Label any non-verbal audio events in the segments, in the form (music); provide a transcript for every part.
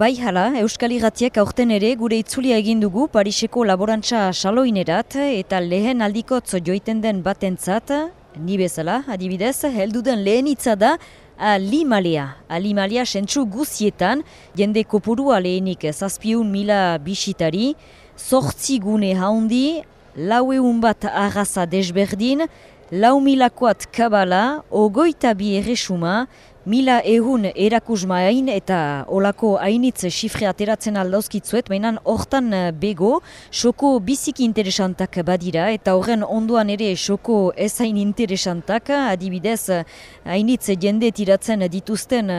Bai hala, Euskal Irratiek aurten ere gure itzulia egin dugu Pariseko laborantza saloinerat eta lehen aldikotz joiten den batentzat, ni bezala, adibidez, heldu den lehen hitza da Alimalea. Alimalea sentzu guzietan, jende kopurua lehenik zazpiun mila bisitari, sortzi gune haundi, laueun bat arraza desberdin, lau milakoat kabala, ogoita bi erresuma, Mila ehun erakusmain eta olako hainitz sifre ateratzen aldauzkitzuet, mainan hortan bego, soko biziki interesantak badira eta horren onduan ere soko ez hain interesantak, adibidez hainitz jende tiratzen dituzten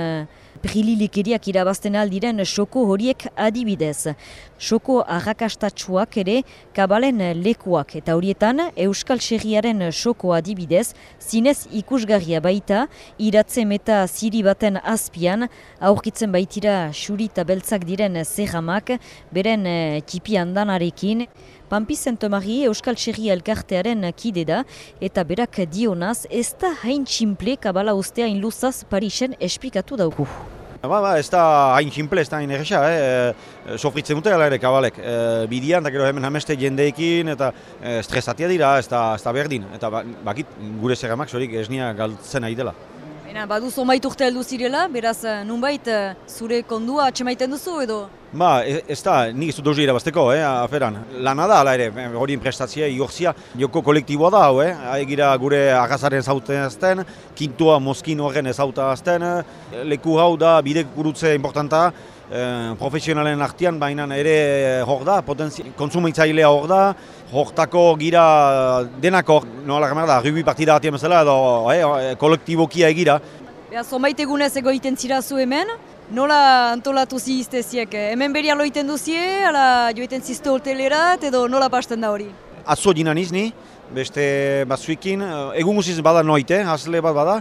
brililikeriak irabazten aldiren soko horiek adibidez. Soko arrakastatsuak ere kabalen lekuak eta horietan Euskal Serriaren soko adibidez zinez ikusgarria baita iratze meta ziri baten azpian aurkitzen baitira xuri eta beltzak diren zerramak beren kipi handanarekin. Pampi Zentomari Euskal Serria elkartearen kide da eta berak dionaz ez da hain tximple kabala ustea inluzaz Parisen esplikatu dauku. Ba, ba, ez da hain simple, ez da hain egisa, eh? sofritzen dute ere kabalek. E, bidian, eta gero hemen hameste jendeekin, eta e, stresatia dira, ez da, ez da berdin. Eta ba, bakit gure zerramak zorik ez nia galtzen ari dela. Baina, badu zomait urte heldu zirela, beraz, nunbait, zure kondua atxemaiten duzu edo? Ba, ez da, nik ez dut dozi irabazteko, eh, aferan. Lana da, ala ere, hori prestatzia, iortzia, joko kolektiboa da, eh? Egira gure agazaren azten, kintua mozkin horren ezauta azten, leku hau da, bide gurutze importanta, eh, profesionalen artian, baina ere hor da, kontsumitzailea hor da, hortako gira denako, nola gamar da, rugby partida batien bezala, edo eh, kolektibokia egira. Beha, zomait egunez egoiten zirazu hemen, nola antolatu zizteziek? Hemen beria loiten duzie, ala joiten zizte hotelerat, edo nola pasten da hori? Atzo dinan izni, beste batzuekin, egun guziz bada noite, hasle bat bada,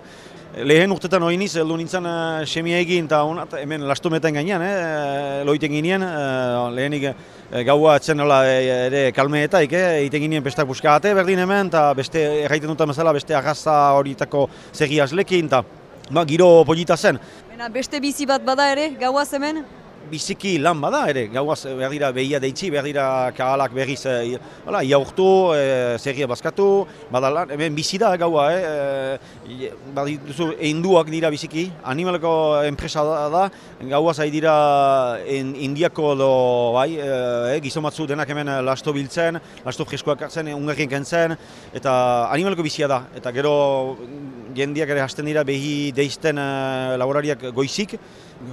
Lehen urtetan hori niz, heldu nintzen uh, semia egin eta honat, hemen lastometan gainean, eh, loiten ginean, uh, lehenik uh, gaua etzen nola ere kalmeetaik, eh, egiten ginean bestak buskagate berdin hemen, eta beste erraiten dut bezala beste arraza horietako zerri azlekin, eta ba, giro polita zen. beste bizi bat bada ere, gaua hemen? Biziki lan bada ere, gauaz behar dira behia deitzi, behar dira kahalak berriz e, iaurtu, e, zerria bazkatu, bada lan, hemen bizi da gaua, e, e, duzu, einduak dira biziki, animaleko enpresa da, da gauaz ari dira en, indiako do, bai, e, gizomatzu denak hemen lasto biltzen, lasto freskoak hartzen, ungerrien kentzen, eta animaleko bizia da, eta gero jendiak ere hasten dira behi deizten uh, laborariak goizik,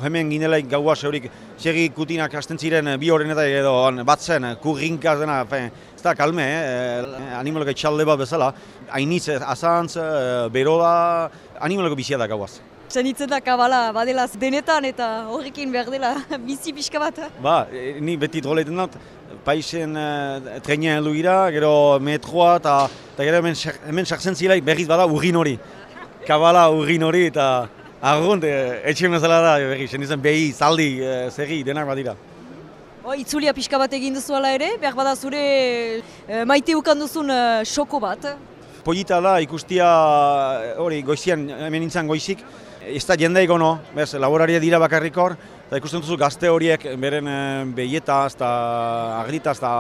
hemen ginelaik gaua zeurik segi kutinak hasten ziren bi horren eta edo batzen, kurrinkaz dena, ez da kalme, eh? animaleko etxalde bat bezala, hainitz, azantz, uh, bero da, animaleko bizia da gauaz. Zenitzen da kabala, badelaz denetan eta horrekin behar dela (laughs) bizi pixka bat. Ba, ni beti droleiten dut, paisen uh, trenean heldu gira, gero metroa eta gero hemen sartzen zilaik berriz bada urrin hori kabala urrin hori eta arrunt etxe bezala da berri, zen behi, zaldi, e, zerri, denak bat dira. O, itzulia pixka bat egin duzu ala ere, behar bada zure e, maite ukan duzun e, xoko bat? Polita da ikustia hori goizian, hemen nintzen goizik, ez da jende egono, bez, laboraria dira bakarrik hor, eta ikusten duzu gazte horiek beren behieta, eta agrita, eta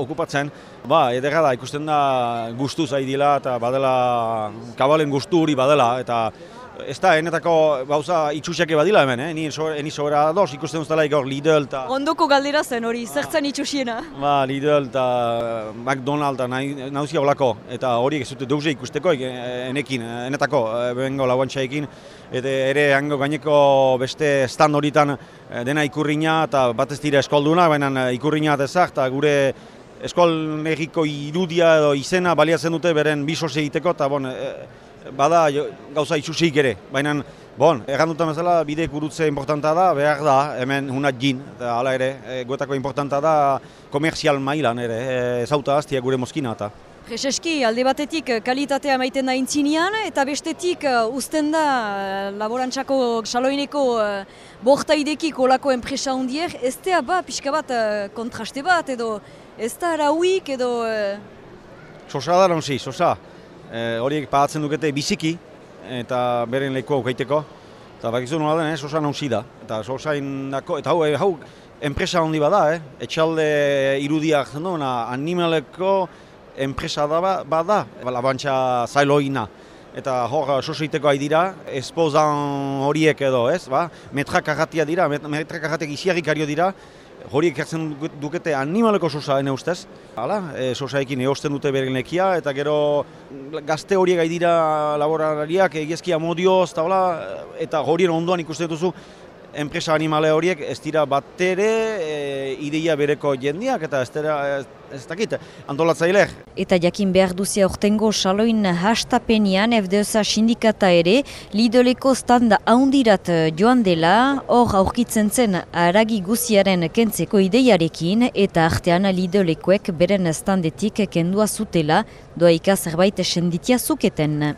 okupatzen, ba, edera da, ikusten da guztu zai dila, eta badela, kabalen guztu hori badela, eta ez da, enetako bauza itxusiak badila hemen, eh? ni, so, eni sobera dos, ikusten duztela ikor Lidl eta... Ondoko galdera zen hori, zertzen itxusiena? Ba, Lidl eta McDonald's eta nauzia olako, eta horiek ez dute duze ikusteko, enekin, enetako, bengo lauantxaekin, eta ere hango gaineko beste stand horitan dena ikurriña eta bat ez dira eskolduna, baina ikurriña ezak, eta gure eskol irudia edo izena baliatzen dute beren bisos egiteko, eta bon, bada gauza itxusik ere, baina bon, errandutan bezala bide gurutze importanta da, behar da, hemen hunat jin, eta hala ere, e, guetako importanta da komerzial mailan ere, e, ezauta aztia gure moskina eta. Prezeski, alde batetik kalitatea maiten da intzinean, eta bestetik uh, uzten da laborantzako saloineko uh, borta idekik olako enpresa hundier, ez da ba, pixka bat uh, kontraste bat, edo ez da arauik, edo... Uh... Sosa da, non sosa. Eh, horiek pagatzen dukete biziki eta beren lehiko aukaiteko. Eta bakizu nola den, eh, sosan hausi da. Eta sosain dako, eta hau, eh, hau enpresa handi bada, eh? etxalde irudiak zenduna, animaleko enpresa da ba- bada, labantxa zailoina. Eta hor sosoiteko ari dira, espozan horiek edo, ez, ba? Metrak dira, met- metrak arratiak isiarrikario dira, horiek hartzen du- dukete animaleko sosa ene ustez. Hala, e, sosaekin eosten dute beren lekia, eta gero gazte horiek ari dira laborariak egiezkia modioz, eta hola, eta horien ondoan ikusten duzu, enpresa animale horiek ez dira batere e, ideia bereko jendiak, eta ez, dira, ez, dakit, antolatzaileak Eta jakin behar duzia ortengo saloin hastapenean FDSA sindikata ere Lidoleko standa haundirat joan dela, hor aurkitzen zen aragi guziaren kentzeko ideiarekin eta artean Lidolekoek beren standetik kendua zutela doaika zerbait senditia zuketen.